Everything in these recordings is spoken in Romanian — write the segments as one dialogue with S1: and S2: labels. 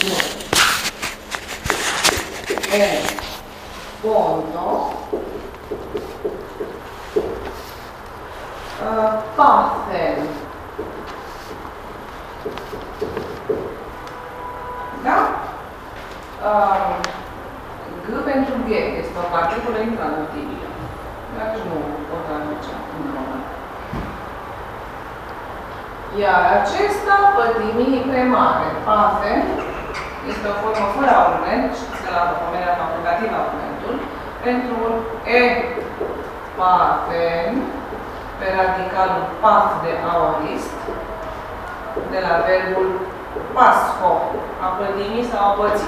S1: nu. E ponto uh, pathen. Da? Uh, G pentru G este o particulă intranutibilă. Deci nu o traducem în român. Iar acesta, pătimii premare, pathen, este o formă fără argument, știți că la pomenirea facultativă argumentul, pentru un E pathen, pe radicalul pat de aorist, de la verbul pasho, a pătimi sau a păți.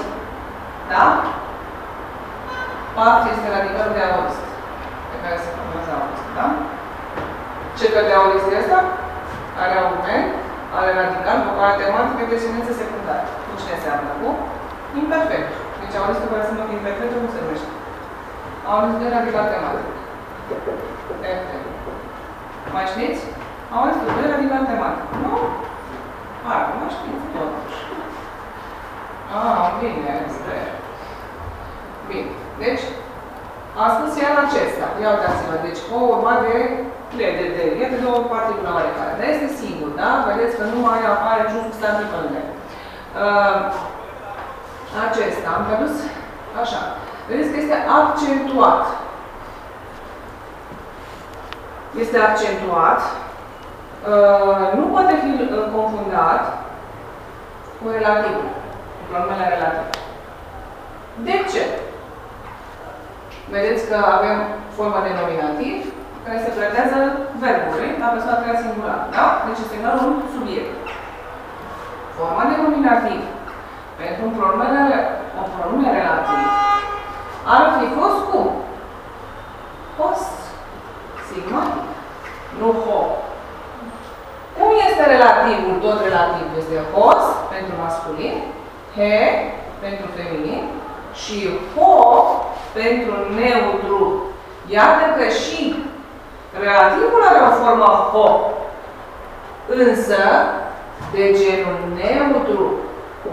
S1: Da? Pat este radicalul de aorist, pe care se formează aorist. Da? Ce fel de aorist este asta? Are argument, are radical, vocală tematică, desinență secundară. Cu cine seamănă? Cu imperfect. Deci aoristul care seamănă cu imperfectul cum se numește? Aorist de radical tematic. F. Mai știți? Aoristul de radical tematic. Nu? Hai, nu știți totuși. Ah, bine, sper. Bine. Deci, astăzi iar acesta. Ia uitați-vă. Deci, o urma de de, de, de, e de două particule oarecare. Dar este singur, da? Vedeți că nu mai apare niciun substantiv în uh, Acesta am tradus așa. Vedeți că este accentuat. Este accentuat. Uh, nu poate fi uh, confundat cu relativul, cu pronomele relative. De ce? Vedeți că avem forma de nominativ, care se platează verbului la persoana treia singular. Da? Deci este egal un subiect. Forma de nominativ pentru un pronume, o pronume relativ ar fi fost cum? Hos. Sigma. Nu ho. Cum este relativul? Tot relativ este hos pentru masculin, he pentru feminin și ho pentru neutru. Iată că și Relativul are o formă ho, însă de genul neutru.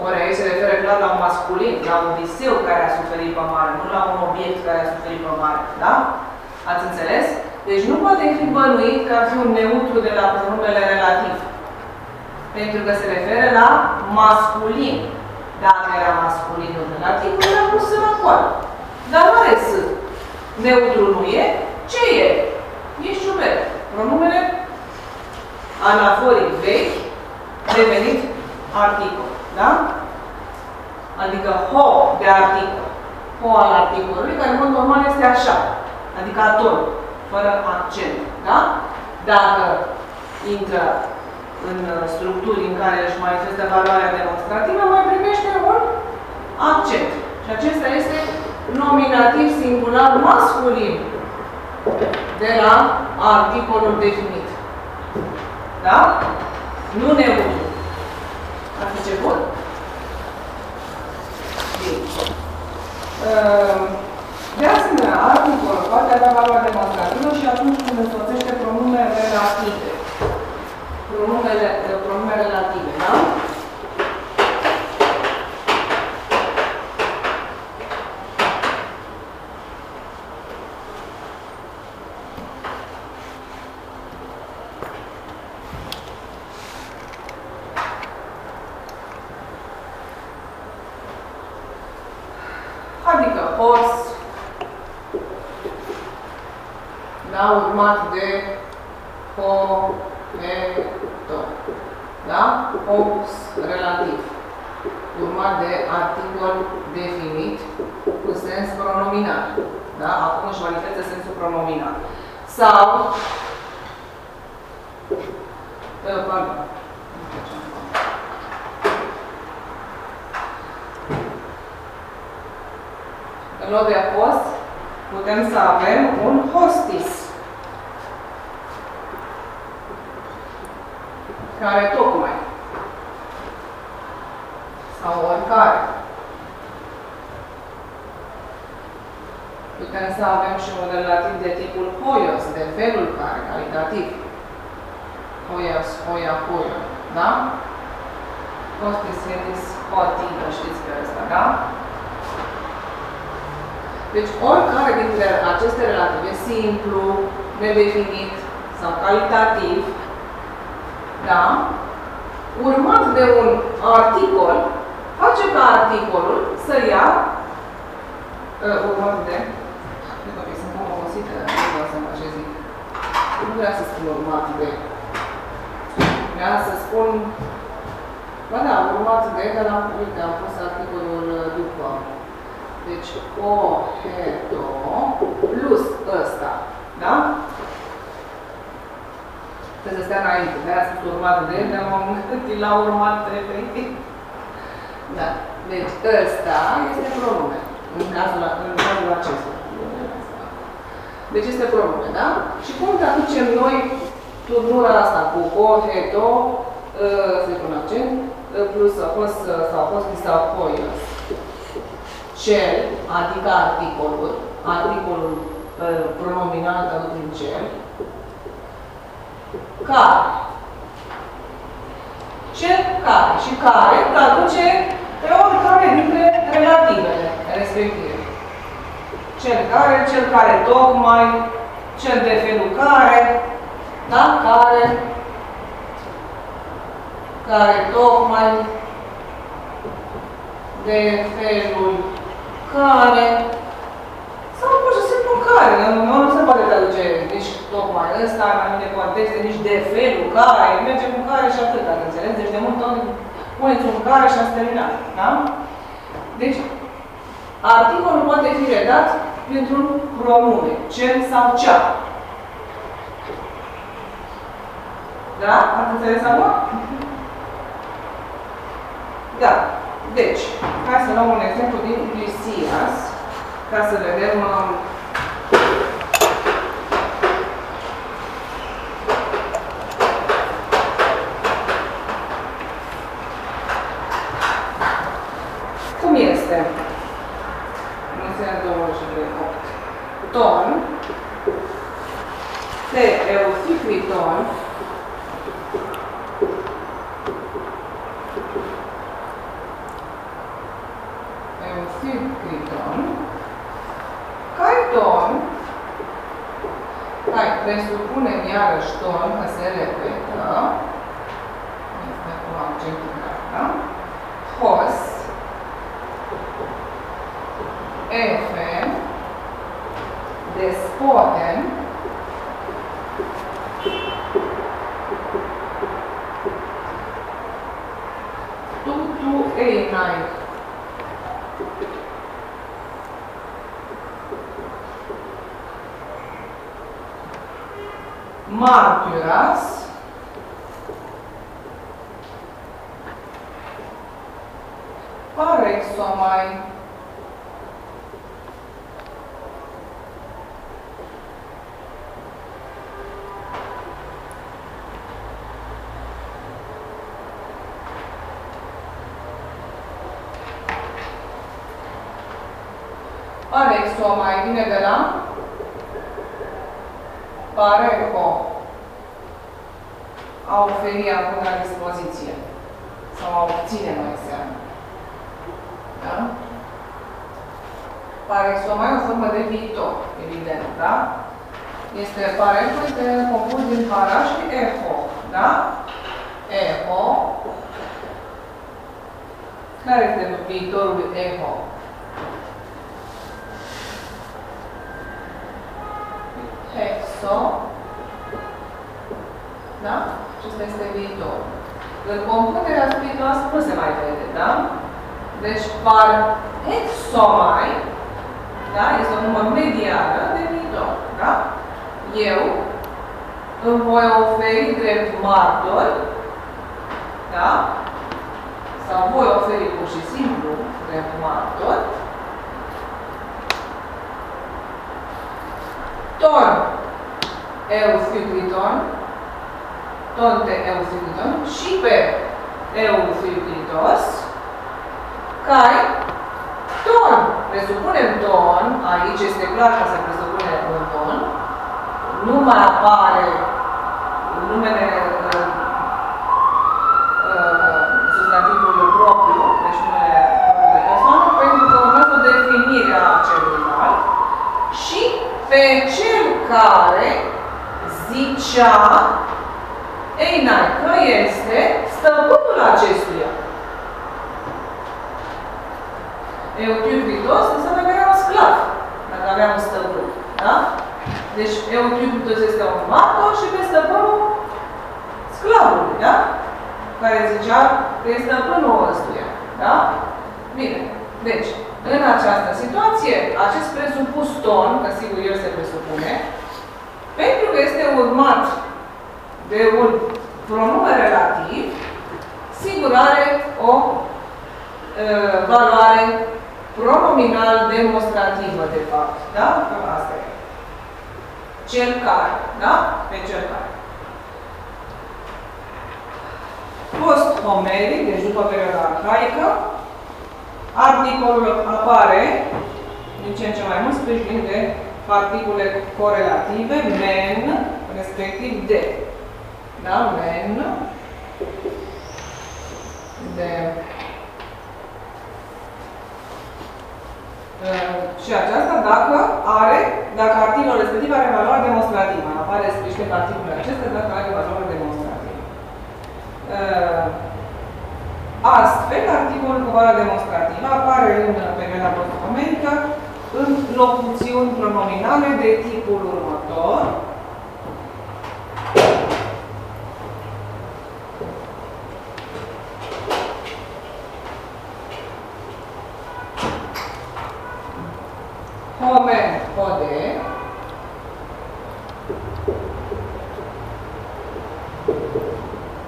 S1: Ori aici se referă clar la un masculin, la un viseu care a suferit pe mare, nu la un obiect care a suferit pe mare. Da? Ați înțeles? Deci nu poate fi bănuit că ar fi un neutru de la pronumele relativ. Pentru că se referă la masculin. Dacă era masculinul relativ, era pus la coadă. Dar nu are S. Neutru nu e. Ce e? Ești șumer. Pronumele anaforic vechi devenit articol. Da? Adică ho de articol. Ho al articolului, care în mod normal este așa. Adică aton, fără accent. Da? Dacă intră în structuri în care își manifestă valoarea demonstrativă, mai primește un accent. Și acesta este nominativ singular masculin de la articolul definit. Da? Nu neutru. Ați început? Bine. Ehm, de asemenea, articolul poate avea valoare demonstrativă și atunci când însoțește pronume relative. Pronumele, pronume relative, da? Adică horse, da, urmat de ho-e-to. Da? Horse relativ. Urmat de articol definit cu sens pronominal. Da? Acum își manifestă sensul pronominal. Sau, uh, pardon, în loc de host, putem să avem un hostis. Care tocmai. Sau oricare. Putem să avem și un relativ de tipul hoios, de felul care, calitativ. Hoios, hoia, hoio. Da? Hostis, hedis, continuă, știți pe ăsta, da? Deci oricare dintre aceste relative, simplu, nedefinit sau calitativ, da? urmat de un articol, face ca articolul să ia uh, urmat de nu că sunt cam obosită, nu vreau să mă ce zic. Nu vreau să spun urmat de. Vreau să spun Ba da, urmat de, dar am, uite, am pus articolul uh, după. Deci, o, heto, plus ăsta. Da? Trebuie să stea înainte. De-aia spus urmat de, dar m-am gândit la urmat efectiv. Da. Deci, ăsta este pronume. În cazul, în cazul acesta. Deci este pronume, da? Și cum traducem noi turnura asta cu o, heto, uh, să-i pun accent, uh, plus a fost, sau a fost sau poios. Cel, adică articolul, articolul uh, pronominal tradus prin cel, care. Cel care și care traduce pe oricare dintre relativele respective. Cel care, cel care tocmai, cel de felul care, da? Care, care tocmai de felul care, sau pur și simplu care, nu, nu se poate traduce nici tocmai ăsta, în anumite contexte, nici de felul care, merge cu care și atât, dacă înțeles? Deci de multe ori puneți un care și ați terminat, da? Deci, articolul poate fi redat printr-un pronume, cel sau cea. Da? Ați înțeles acum? Da. Deci, hai să luăm un exemplu din Lisias, ca să vedem uh, cum este? Nu se 28. Ton de eucicliton eucicliton care ton hai, presupunem iarăși ton că se repetă este cu accentul da? hos efe despoten tutu einai martyras parexomai Parexomai vine de la pareco a oferi acum la dispoziție sau a obține mai înseamnă. Da? Parexoma e o formă de viitor, evident, da? Este pareco, este compus din paraș și eho, da? Eho. Care este viitorul eho? Hexo. Acesta este viitor. În compunerea spiritoasă nu se mai vede, da? Deci, par hexomai, da? Este o număr mediană de viitor, da? Eu îmi voi oferi drept martor, da? Sau voi oferi pur și simplu drept martor, ton eucliton, tonte pe și pe euclidos, care ton, presupunem ton, aici este clar că se presupune un ton, nu mai apare numele uh, uh propriu, deci numele propriu de persoană, pentru că urmează definirea celuilalt și pe cel care zicea ei, n că este stăpânul acestuia. Eutiubitos înseamnă că era un sclav, dacă avea un stăpân. Da? Deci Eutiubitos este un martor și pe stăpânul sclavului, da? Care zicea că este stăpânul ăstuia. Da? Bine. Deci, în această situație, acest presupus ton, că sigur el se presupune, pentru că este urmat de un pronume relativ, sigur are o uh, valoare pronominal demonstrativă, de fapt. Da? Cam asta e. Cel care. Da? Pe cel care. Post-homeric, deci după perioada arhaică, articolul apare din ce în ce mai mult sprijin de particule corelative, men, respectiv de. Da? Men, de Uh, și aceasta dacă are, dacă articolul respectiv are valoare demonstrativă. Apare scris pe articolul acesta dacă are valoare demonstrativă. Uh, astfel, articolul cu valoare demonstrativă apare în perioada post-homerică în locuțiuni pronominale de tipul următor, Homen Hode.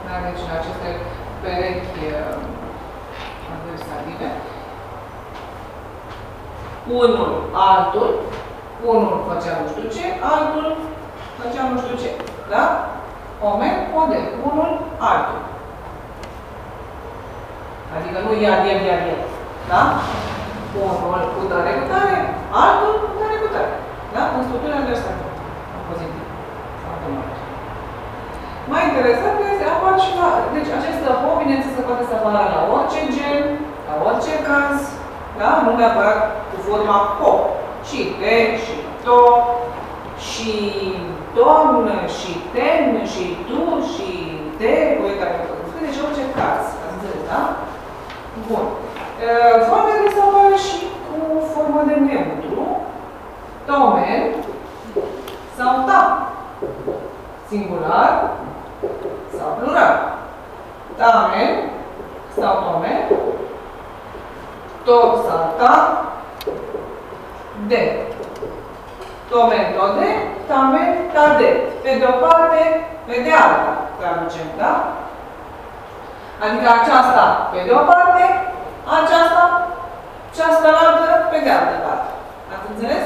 S1: Da, deci în aceste perechi uh, adversative. Unul, altul, unul făcea nu știu ce, altul făcea nu știu ce. Da? Homen Hode. Unul, altul. Adică nu iar, el, iar, el. Da? Unul cu tare, cu tare, altul cu tare, cu tare. Da? În structura inversată. Pozitiv. Automat. Mai interesant este apar și la... Deci acest ho, bineînțeles, se poate să apară la orice gen, la orice caz, da? Nu neapărat cu forma ho, și te, și to, și domn, și ten, și tu, și te, voi care deci orice caz. Ați înțeles, da? Bun. Formele se apare și cu formă de neutru, tomen sau ta, singular sau plural. Tamen sau tomen, tot sau ta, de. Tomen, tode, tamen, tade. Pe de o parte, pe de alta, traducem, da? Adică aceasta pe de o parte, aceasta și asta la altă pe de altă parte. Ați înțeles?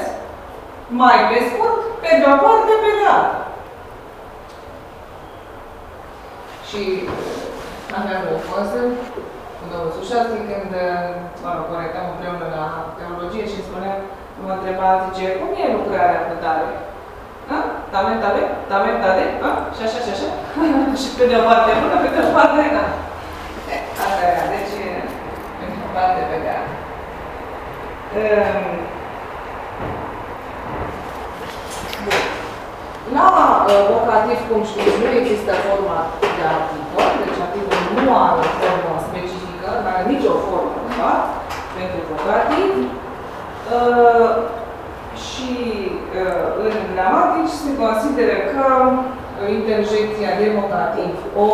S1: Mai pe scurt, pe de o parte, pe de altă. Și aveam o fază cu domnul Sușati, când, mă rog, corectam împreună la teologie și spunea, mă întreba, zice, cum e lucrarea cu tare? Tamen, tale, tamen, tale, și așa, și așa. și pe de o parte bună, pe de o parte, da. Asta era, deci, în parte pe de altă. Ehm, bun. La uh, vocativ, cum știți, nu există forma de articol, deci articolul nu are o formă specifică, nu are nicio formă, de fapt, pentru vocativ. Uh, și uh, în gramatici se consideră că interjecția de vocativ o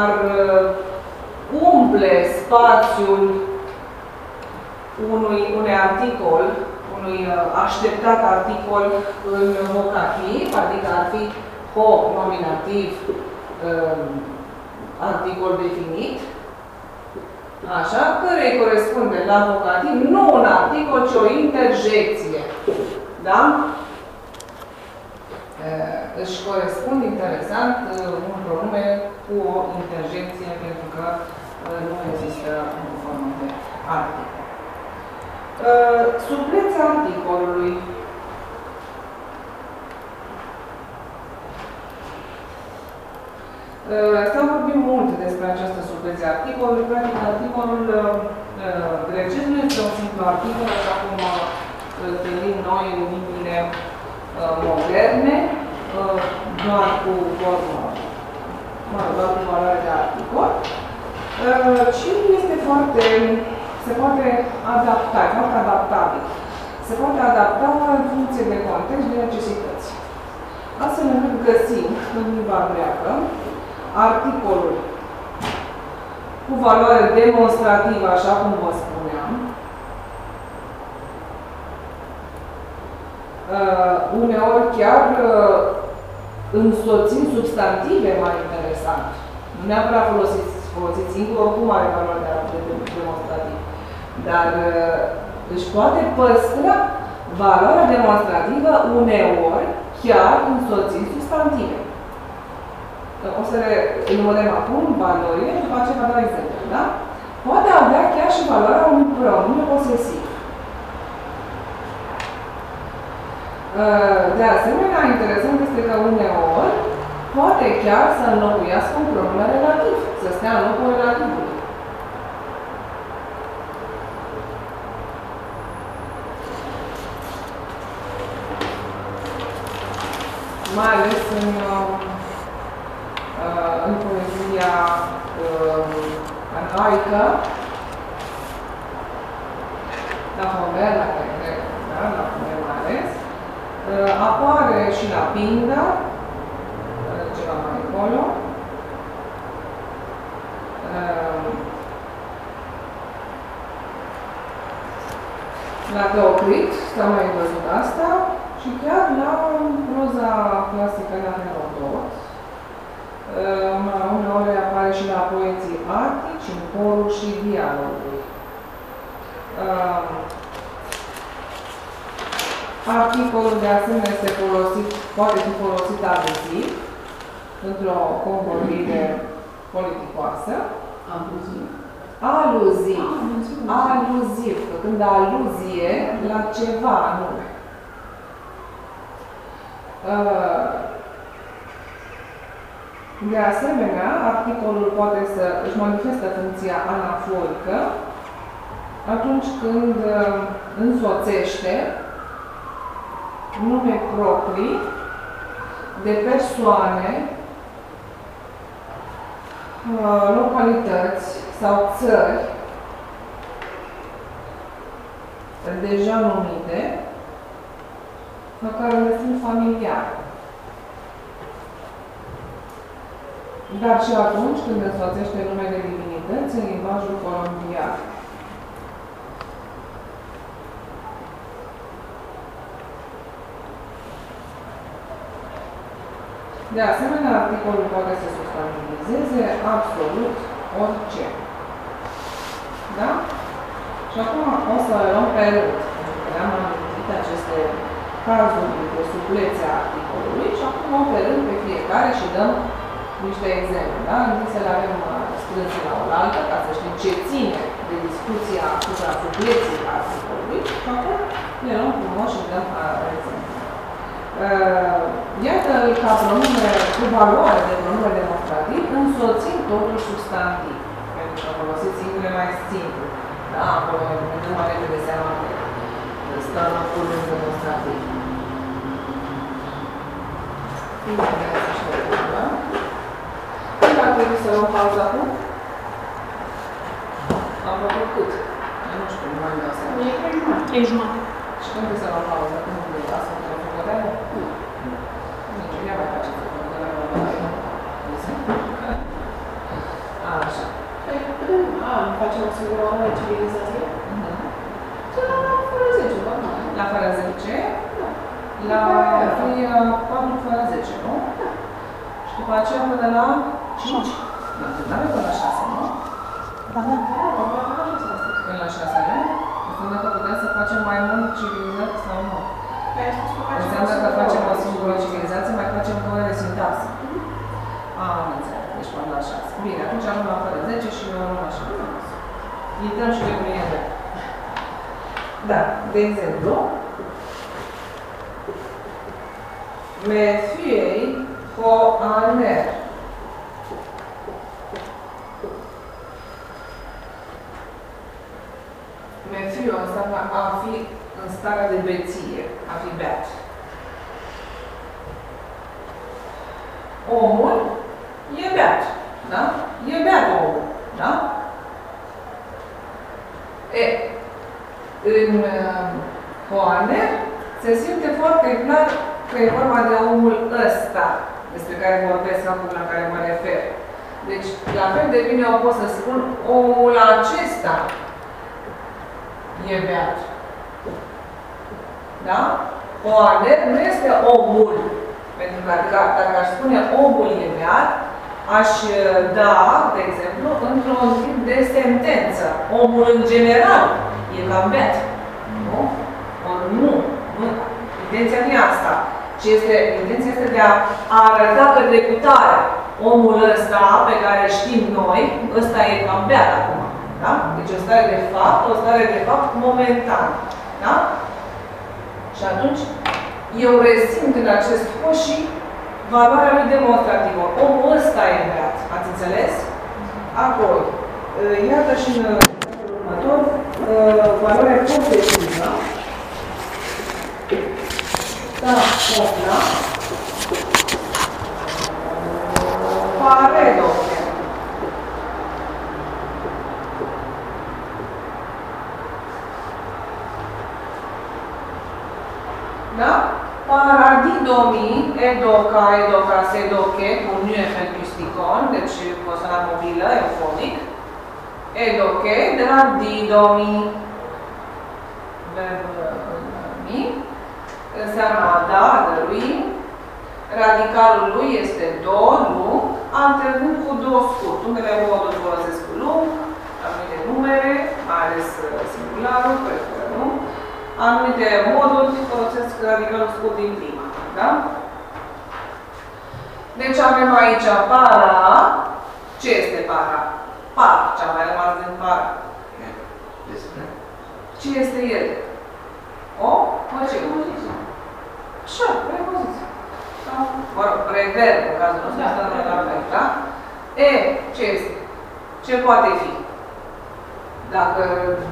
S1: ar umple spațiul unui, unui articol, unui uh, așteptat articol în vocativ, adică ar fi ho nominativ uh, articol definit, așa, care corespunde la vocativ, nu un articol, ci o interjecție. Da? Uh, își corespund interesant un pronume cu o interjecție pentru că nu există în formă de articol. Uh, supleța articolului. Uh, S-a vorbit mult despre această supleță articolului. Practic, articolul uh, grecesc nu este un simplu articol, așa cum îl întâlnim noi în limbile uh, moderne, uh, doar cu formă, mă rog, doar cu valoare de articol, uh, și este foarte, se poate adapta, foarte adaptabil. Se poate adapta în funcție de context, de necesități. Astfel încât găsim în limba greacă articolul cu valoare demonstrativă, așa cum vă spuneam, uh, uneori chiar uh, însoțind substantive mai interesant. Nu neapărat folosiți, folosiți singur, oricum are valoare de, de, de demonstrativ. Dar uh, își poate păstra valoarea demonstrativă uneori chiar însoțind substantive. O să le numărăm acum valorile, după aceea vă dau exemplu, da? Poate avea chiar și valoarea unui pronume posesiv. De asemenea, interesant este că uneori poate chiar să înlocuiască un pronume relativ, să stea în locul relativului. mai ales în, uh, în poezia uh, arhaică, la Homer, la Homer, da? la Homer mai ales, uh, apare și la Pinda, ceva mai încolo, la Teocrit, s-a mai văzut asta, și chiar la proza clasică la Herodot, uneori apare și la poeții artici, în corul și dialoguri. Articolul de asemenea este folosit, poate fi folosit aluziv într-o convorbire politicoasă.
S2: Aluziv.
S1: Aluziv. Aluziv. Când aluzie la ceva anume. De asemenea, articolul poate să își manifestă funcția anaforică atunci când însoțește nume proprii de persoane, localități sau țări deja numite la care le sunt familiare. Dar și atunci când însoțește numele divinități în limbajul colombian. De asemenea, articolul poate să substantivizeze absolut orice. Da? Și acum o să luăm pe rând, pentru că le-am amintit aceste cazuri de suplețe a articolului și acum luăm pe rând pe fiecare și dăm niște exemple. Da? Întâi să le avem uh, strânse la oaltă, ca să știm ce ține de discuția asupra supleții articolului și acum le luăm frumos și dăm uh, exemple. Uh, iată ca pronume cu valoare de pronume demonstrativ, însoțind totul substantiv. Pentru că folosiți singure mai simplu. Da, acolo ne dăm mai repede seama că stă în pronume demonstrativ. Când ar trebui să luăm pauza acum? Am făcut cât? Nu știu, nu mai dau seama.
S2: E trei jumătate. Trei jumătate.
S1: Și când trebuie să luăm pauză? Când trebuie să luăm pauză? Făcăteală? Nu. Nici, ia mai face făcăteală. Așa.
S2: Păi putem, a, facem o singură oră de civilizație?
S1: Da, fără 10, da? La fără 10? La fi 4 fără 10, nu? Și după aceea până la 5. Nu, nu avem până la 6, nu?
S2: Da, da, da, da,
S1: Până la 6 nu? Înseamnă că putem să facem mai mult civilizat sau nu? Înseamnă că facem o singură civilizație, mai facem două de sintaxă. Am înțeles, deci până la 6. Bine, atunci am la fără 10 și eu am la 6. Intrăm și de Da, de exemplu, Methiei ho aner. Înseamnă a fi în starea de beție, a fi beat. Omul e beat. Da? E beat omul. Da? E, în uh, Hoaner se simte foarte clar că e vorba de omul ăsta despre care vorbesc acum, la care mă refer. Deci, la fel de bine o pot să spun omul acesta e beat. Da? Hoaner nu este omul. Pentru că dacă, dacă aș spune omul e beat, aș da, de exemplu, într-un tip de sentență. Omul în general e cam beat. Nu? Or, nu. nu. Intenția nu e asta. Ci este, intenția este de a arăta că trecutare. Omul ăsta pe care știm noi, ăsta e cam beat acum. Da? Deci o stare de fapt, o stare de fapt momentan. Da? Și atunci, eu resimt în acest fost și valoarea lui demonstrativă. Omul ăsta e beat. Ați înțeles? Apoi, iată și în următor, valoarea posesivă. Da, opla. Paredo. Da? Paradidomii, edoca, edoca, sedoche, cu nu efectisticon, deci consonant mobilă, eufonic. Edoche, de la didomii, verbul mi, înseamnă a da, a dărui. Radicalul lui este do, lu, alternând cu do scurt. Unele moduri folosesc cu lung, anumite numere, mai ales singularul, preferă nu anumite moduri folosesc radicalul scurt din prima. Da? Deci avem aici para. Ce este para? Par, ce a mai rămas din para.
S3: Despre?
S1: Ce este el? O? Mă, ce? Așa, prepoziție. Sau, mă rog, preverb, în cazul nostru,
S2: Da,
S1: asta nu
S2: preverb.
S1: la fel, da? E, ce este? Ce poate fi? Dacă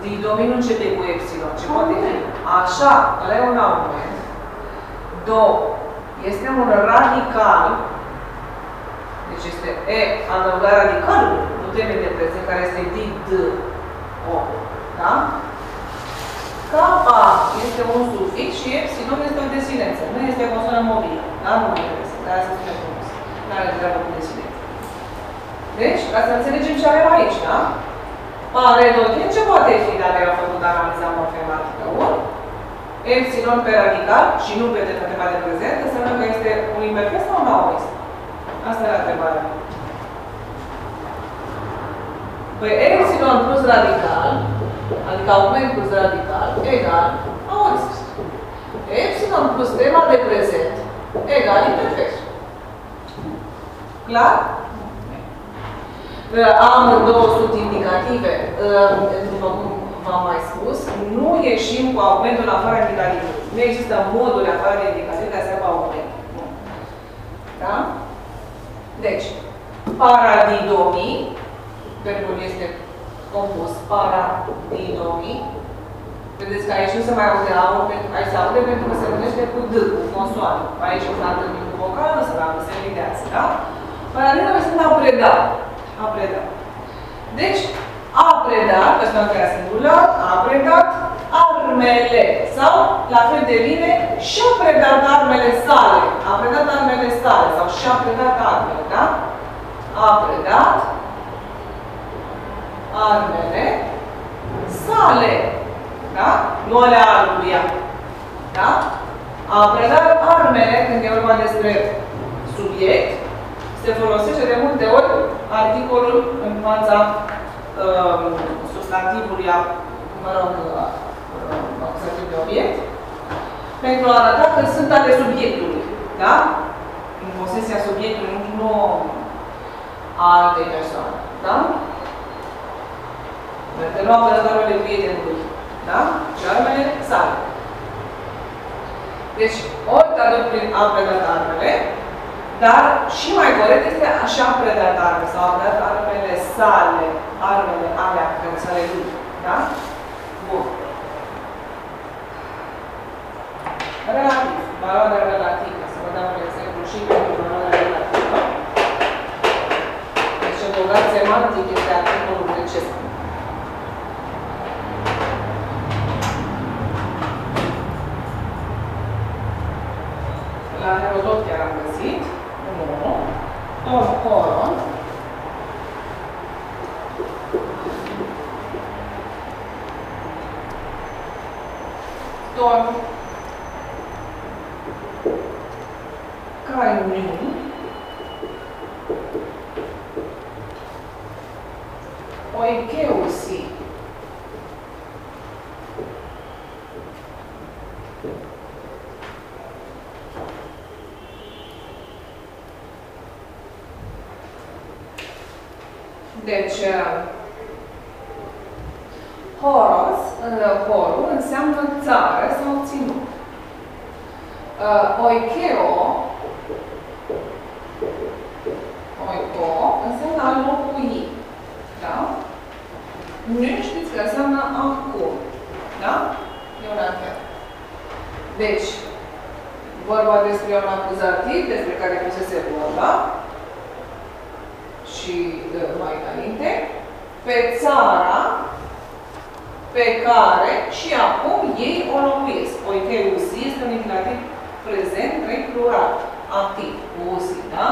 S1: didomii nu începe cu epsilon, ce poate fi? Așa, ăla e un argument. Do este un radical, deci este E adăugat radicalului, nu termen de prezent, care este did, o, da? Kappa este un sufix și epsilon este o desinență. Nu este consonă mobilă. Da? Nu mai trebuie să de să spune frumos. Nu are treabă cu desinență. Deci, ca să înțelegem ce avem aici, da? Paredotin ce poate fi dacă eu am făcut analiza morfematică? Un epsilon pe radical și nu pe tema de prezent, înseamnă că este un imperfect sau un aorist? Asta era întrebarea. Păi epsilon plus radical, adică augment plus radical, egal aorist. Epsilon plus tema de prezent, egal imperfect. Clar? Am două sunt indicative. După cum v-am mai spus, nu ieșim cu augmentul în afara indicativului. Nu există moduri afară de indicativ de a se cu augment. Nu. Da? Deci, paradidomii, verbul este compus paradidomii. Vedeți că aici nu se mai aude aur, aici se aude pentru că se numește cu D, cu consoană. Aici o dată cu vocală, să dată se ridează, da? Paradidomii sunt a preda. A preda. Deci, a predat, persoana care a singular, a predat armele. Sau, la fel de bine, și-a predat armele sale. A predat armele sale sau și-a predat armele, da? A predat armele sale. Da? Nu ale altuia. Da? A predat armele, când e vorba despre subiect, se folosește de multe ori articolul în fața uh, substantivului, a, mă rog, uh, acuzativ de obiect, pentru a arăta că sunt ale subiectului. Da? În posesia subiectului, nu, nu a altei persoane. Da? Pentru nu apără armele prietenului. Da? Și armele sale. Deci, ori traduc prin a predat armele, dar și mai corect este așa predat arme sau a predat armele sale, armele alea persoanei lui. Da? Bun. Relativ. Valoarea relativă. Să vă dau un exemplu și pentru valoarea relativă. ton caiun oikeusi Deci, uh, horos, uh, horul înseamnă țară sau ținut. Uh, Oikeo, oiko, înseamnă a locui. Da? Nu știți că înseamnă acum. Da? E un anchetă. Deci, vorba despre un acuzativ despre care pusese vorba și uh, mai înainte, pe țara pe care și acum ei o locuiesc. Oikeusi este un infinitiv prezent, trei plural, activ, usi, da?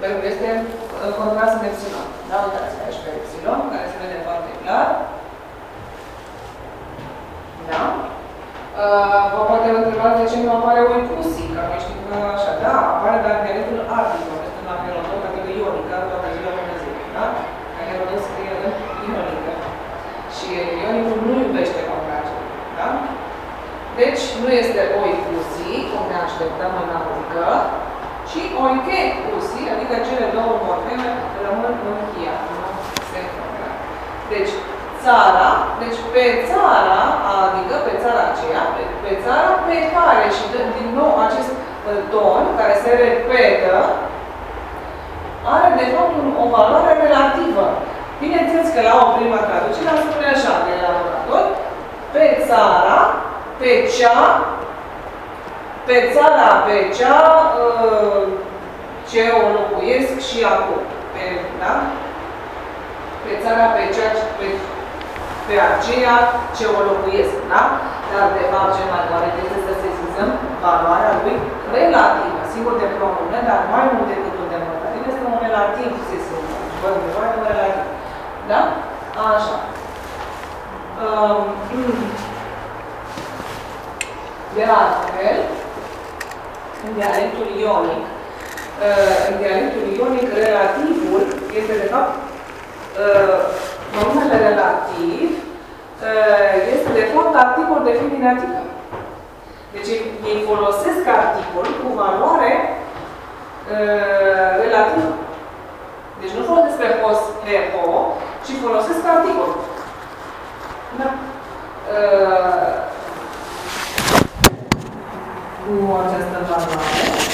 S1: Verbul este uh, contras în epsilon. Da? Uitați aici pe epsilon, care se vede foarte clar. Da? Uh, vă poate întreba de ce nu apare oicusi, că noi știm că așa, da, apare dar dialectul articol, este la Herodot, adică ionică, toată ziua până ziua, da? Că Herodot scrie în ionică. Și ionicul nu iubește contractul, da? Deci, nu este oicusi, cum ne așteptăm în aurică, ci oike usi, adică cele două morfeme rămân încheiate, nu se formează. Deci, țara, deci pe țara, adică pe țara aceea, pe, pe țara pe care, și de, din nou acest uh, ton care se repetă, are de fapt un, o valoare relativă. Bineînțeles că la o prima traducere am spune așa de elaborator, pe țara, pe cea, pe țara, pe cea uh, ce o locuiesc și acum. Pe, da? Pe țara, pe cea, pe, pe aceea ce o locuiesc, da? Dar, de fapt, ce mai mare este să sesizăm valoarea lui relativă. Sigur de pronume, dar mai mult decât un demonstrativ, este un relativ sesizăm. Vă undeva un relativ. Da? Așa. Um, de altfel, în dialectul ionic, în dialectul ionic, relativul este, de fapt, numele relativ este, de fapt, articol definitiv. Deci, ei folosesc articol cu valoare relativă. Deci nu folosesc despre pos, he, ho, ci folosesc articol. Da? Cu această valoare.